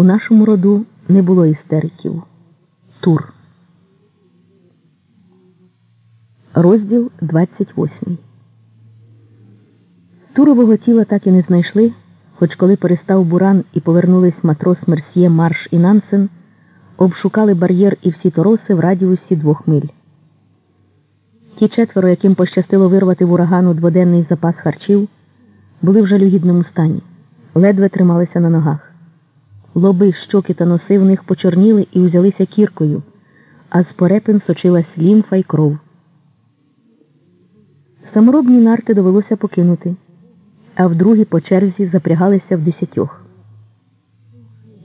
У нашому роду не було істериків. Тур. Розділ 28. Турового тіла так і не знайшли, хоч коли перестав буран і повернулись матрос Мерсьє Марш і Нансен, обшукали бар'єр і всі тороси в радіусі двох миль. Ті четверо, яким пощастило вирвати в урагану дводенний запас харчів, були в жалюгідному стані, ледве трималися на ногах. Лоби, щоки та носи в них почорніли і узялися кіркою, а з порепин сочилась лімфа й кров. Саморобні нарти довелося покинути, а вдругі по черзі запрягалися в десятьох.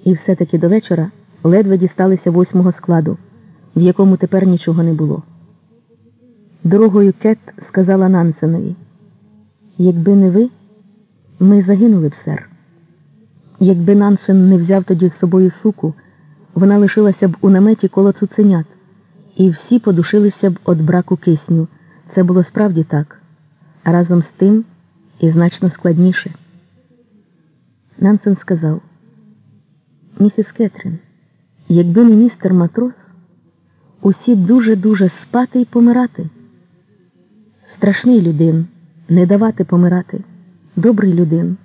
І все-таки до вечора ледве дісталися восьмого складу, в якому тепер нічого не було. Дорогою Кет сказала Нансенові, якби не ви, ми загинули б, сер. Якби Нансен не взяв тоді з собою суку, вона лишилася б у наметі коло цуценят, і всі подушилися б від браку кисню. Це було справді так, а разом з тим і значно складніше. Нансен сказав, місіс Кетрін, якби не містер матрос, усі дуже-дуже спати і помирати. Страшний людин, не давати помирати, добрий людин.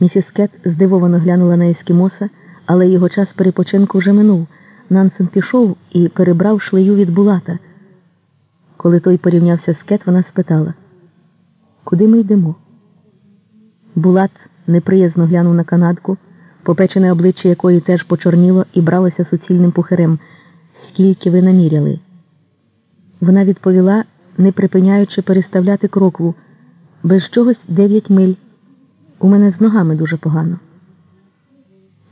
Місіс Кет здивовано глянула на ескімоса, але його час перепочинку вже минув. Нансен пішов і перебрав шлею від Булата. Коли той порівнявся з Кет, вона спитала, куди ми йдемо? Булат неприязно глянув на канадку, попечене обличчя якої теж почорніло і бралося суцільним пухирем. Скільки ви наміряли? Вона відповіла, не припиняючи переставляти крокву, без чогось дев'ять миль. У мене з ногами дуже погано.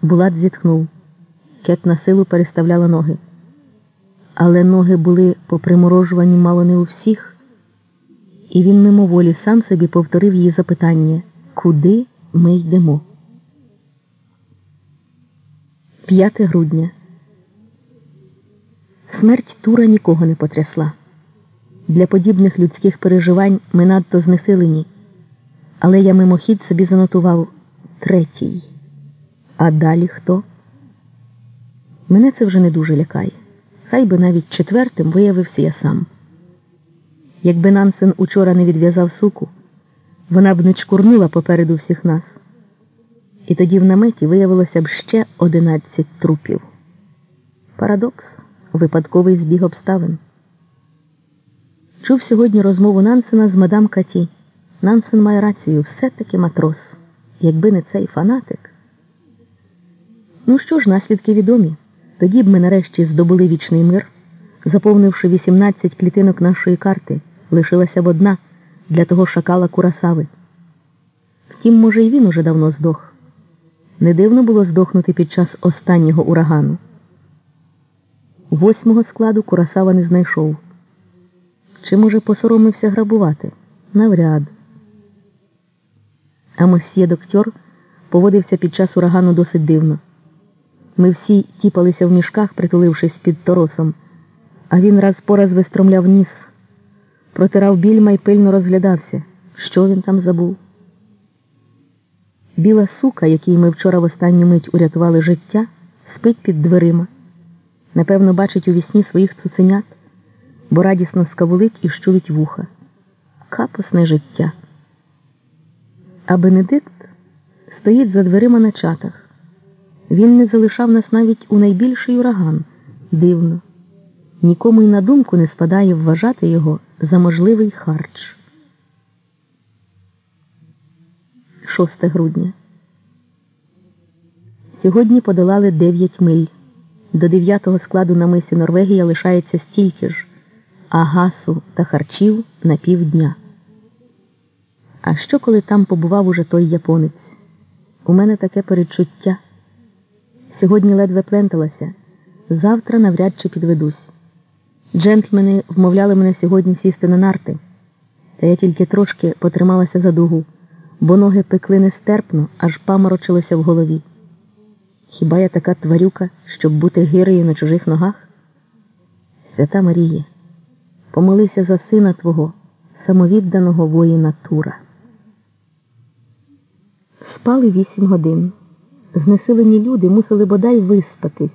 Булат зітхнув. Кет на силу переставляла ноги. Але ноги були поприморожувані мало не у всіх, і він мимоволі сам собі повторив її запитання Куди ми йдемо? 5 грудня. Смерть Тура нікого не потрясла. Для подібних людських переживань ми надто знесилені. Але я мимохідь собі занотував третій. А далі хто? Мене це вже не дуже лякає. Хай би навіть четвертим виявився я сам. Якби Нансен учора не відв'язав суку, вона б не чкурнула попереду всіх нас. І тоді в наметі виявилося б ще одинадцять трупів. Парадокс випадковий збіг обставин. Чув сьогодні розмову Нансена з мадам Каті. Нансен має рацію, все-таки матрос. Якби не цей фанатик. Ну що ж, наслідки відомі. Тоді б ми нарешті здобули вічний мир, заповнивши 18 клітинок нашої карти, лишилася б одна для того шакала Курасави. Втім, може, і він уже давно здох. Не дивно було здохнути під час останнього урагану. Восьмого складу Курасава не знайшов. Чи, може, посоромився грабувати? Навряд. А мосьє доктор поводився під час урагану досить дивно. Ми всі тіпалися в мішках, притулившись під торосом, а він раз по раз вистромляв ніс, протирав більма й пильно розглядався, що він там забув. Біла сука, якій ми вчора в останню мить урятували життя, спить під дверима. Напевно, бачить у вісні своїх цуценят, бо радісно скавулить і щулить вуха. Капосне життя. А Бенедикт стоїть за дверима на чатах. Він не залишав нас навіть у найбільший ураган. Дивно. Нікому й на думку не спадає вважати його за можливий харч. 6 грудня. Сьогодні подолали 9 миль. До 9-го складу на мисі Норвегія лишається стільки ж, а гасу та харчів на півдня. А що, коли там побував уже той японець? У мене таке передчуття. Сьогодні ледве пленталася, завтра навряд чи підведусь. Джентльмени вмовляли мене сьогодні сісти на нарти, та я тільки трошки потрималася за дугу, бо ноги пекли нестерпно, аж паморочилося в голові. Хіба я така тварюка, щоб бути гирею на чужих ногах? Свята Марія, помолися за сина твого, самовідданого воїна Тура. Спали вісім годин. знесилені люди мусили бодай виспатись.